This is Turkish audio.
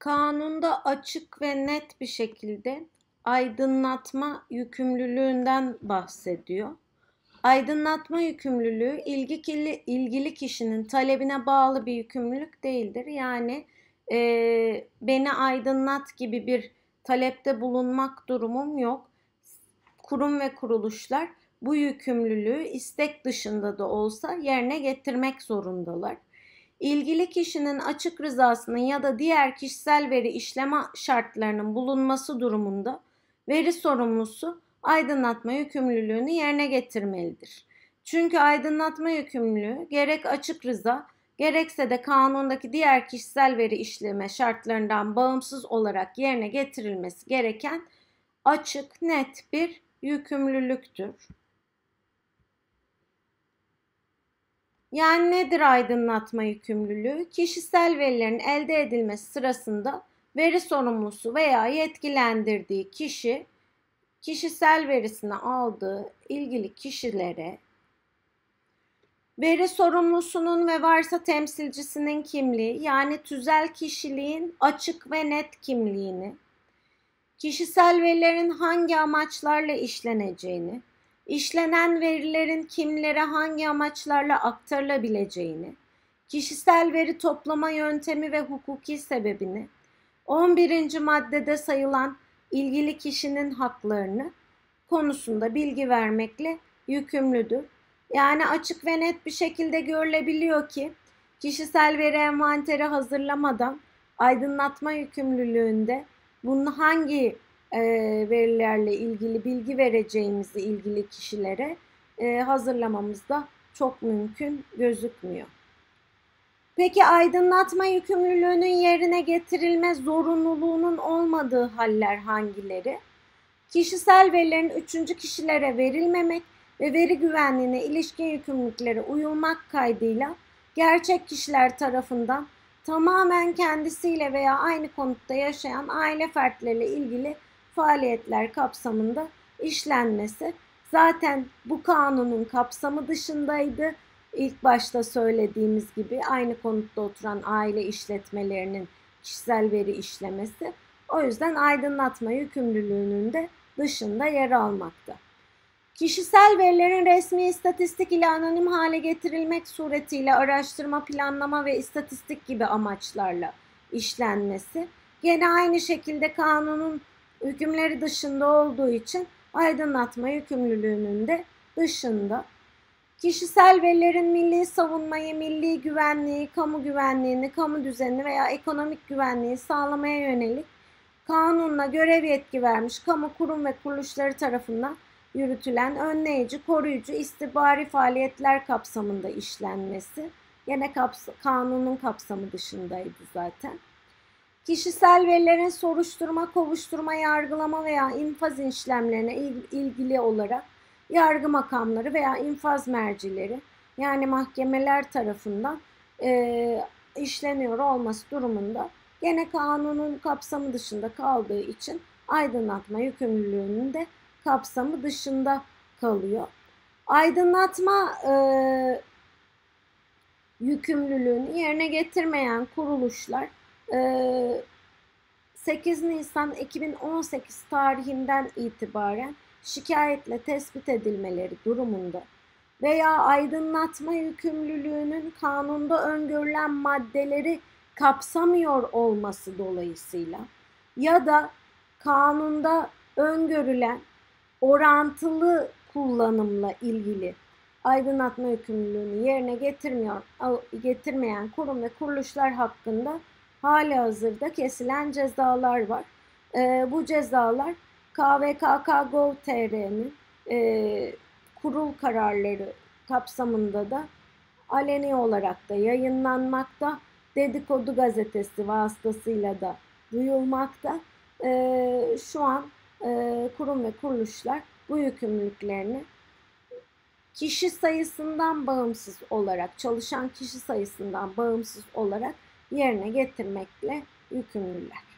Kanunda açık ve net bir şekilde aydınlatma yükümlülüğünden bahsediyor. Aydınlatma yükümlülüğü ilgili, ilgili kişinin talebine bağlı bir yükümlülük değildir. Yani e, beni aydınlat gibi bir talepte bulunmak durumum yok. Kurum ve kuruluşlar bu yükümlülüğü istek dışında da olsa yerine getirmek zorundalar ilgili kişinin açık rızasının ya da diğer kişisel veri işleme şartlarının bulunması durumunda veri sorumlusu aydınlatma yükümlülüğünü yerine getirmelidir. Çünkü aydınlatma yükümlülüğü gerek açık rıza gerekse de kanundaki diğer kişisel veri işleme şartlarından bağımsız olarak yerine getirilmesi gereken açık, net bir yükümlülüktür. Yani nedir aydınlatma yükümlülüğü? Kişisel verilerin elde edilmesi sırasında veri sorumlusu veya yetkilendirdiği kişi kişisel verisini aldığı ilgili kişilere veri sorumlusunun ve varsa temsilcisinin kimliği yani tüzel kişiliğin açık ve net kimliğini, kişisel verilerin hangi amaçlarla işleneceğini, işlenen verilerin kimlere hangi amaçlarla aktarılabileceğini, kişisel veri toplama yöntemi ve hukuki sebebini, 11. maddede sayılan ilgili kişinin haklarını konusunda bilgi vermekle yükümlüdür. Yani açık ve net bir şekilde görülebiliyor ki kişisel veri envanteri hazırlamadan aydınlatma yükümlülüğünde bunun hangi e, verilerle ilgili bilgi vereceğimizi ilgili kişilere e, hazırlamamız da çok mümkün gözükmüyor. Peki aydınlatma yükümlülüğünün yerine getirilme zorunluluğunun olmadığı haller hangileri? Kişisel verilerin üçüncü kişilere verilmemek ve veri güvenliğine ilişkin yükümlülüklere uyulmak kaydıyla gerçek kişiler tarafından tamamen kendisiyle veya aynı konutta yaşayan aile fertleriyle ilgili faaliyetler kapsamında işlenmesi zaten bu kanunun kapsamı dışındaydı. İlk başta söylediğimiz gibi aynı konutta oturan aile işletmelerinin kişisel veri işlemesi. O yüzden aydınlatma yükümlülüğünün de dışında yer almakta. Kişisel verilerin resmi istatistik ile anonim hale getirilmek suretiyle araştırma, planlama ve istatistik gibi amaçlarla işlenmesi gene aynı şekilde kanunun hükümleri dışında olduğu için aydınlatma yükümlülüğünün de dışında. Kişisel verilerin milli savunmayı, milli güvenliği, kamu güvenliğini, kamu düzenini veya ekonomik güvenliği sağlamaya yönelik kanunla görev yetki vermiş kamu kurum ve kuruluşları tarafından yürütülen önleyici, koruyucu, istihbari faaliyetler kapsamında işlenmesi yine kaps kanunun kapsamı dışındaydı zaten. Kişisel verilerin soruşturma, kovuşturma, yargılama veya infaz işlemlerine ilgili olarak yargı makamları veya infaz mercileri yani mahkemeler tarafından e, işleniyor olması durumunda gene kanunun kapsamı dışında kaldığı için aydınlatma yükümlülüğünün de kapsamı dışında kalıyor. Aydınlatma e, yükümlülüğünü yerine getirmeyen kuruluşlar 8 Nisan 2018 tarihinden itibaren şikayetle tespit edilmeleri durumunda veya aydınlatma yükümlülüğünün kanunda öngörülen maddeleri kapsamıyor olması dolayısıyla ya da kanunda öngörülen orantılı kullanımla ilgili aydınlatma yükümlülüğünü yerine getirmiyor, getirmeyen kurum ve kuruluşlar hakkında hali hazırda kesilen cezalar var. E, bu cezalar KVKK Gov.tr'nin e, kurul kararları kapsamında da aleni olarak da yayınlanmakta. Dedikodu gazetesi vasıtasıyla da duyulmakta. E, şu an e, kurum ve kuruluşlar bu yükümlülüklerini kişi sayısından bağımsız olarak, çalışan kişi sayısından bağımsız olarak yerine getirmekle yükümlüler.